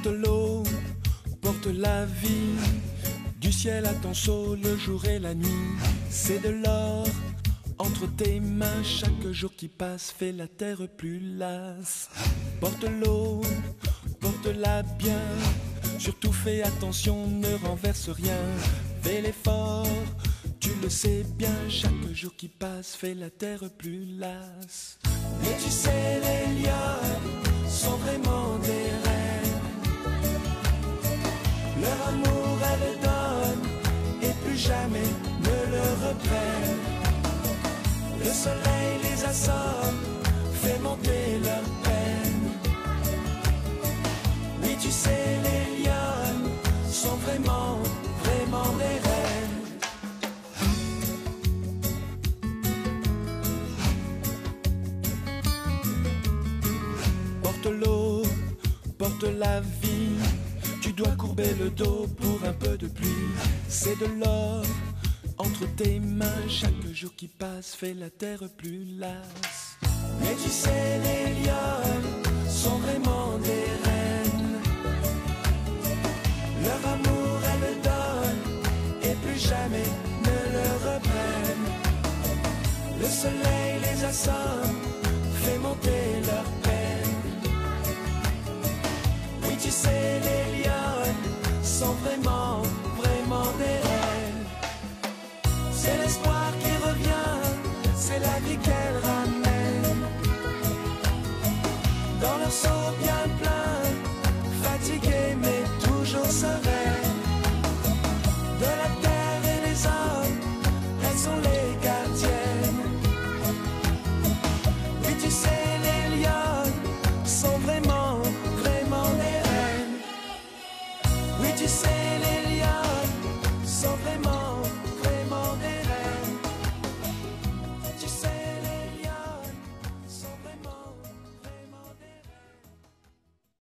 Porte l'eau, porte la vie, du ciel à ton saut le jour et la nuit. C'est de l'or entre tes mains, chaque jour qui passe fait la terre plus lasse. Porte l'eau, porte-la bien, surtout fais attention, ne renverse rien. Fais l'effort, tu le sais bien, chaque jour qui passe fait la terre plus lasse. Mais tu sais, Leur amour, elles donnent et plus jamais ne le reprennent. Le soleil les assomme, fait monter leur peine. Oui, tu sais, les lions sont vraiment, vraiment des reines. Porte l'eau, porte la vie. Dois courber le dos pour un peu de pluie. C'est de l'or entre tes mains. Chaque jour qui passe fait la terre plus lasse. Mais tu sais, les lions sont vraiment des reines. Leur amour, elles le donnent et plus jamais ne le reprennent. Le soleil les assomme, fait monter sont vraiment, vraiment des reines. C'est l'espoir qui revient, c'est la vie qu'elles ramènent. Dans leur seau bien de ser.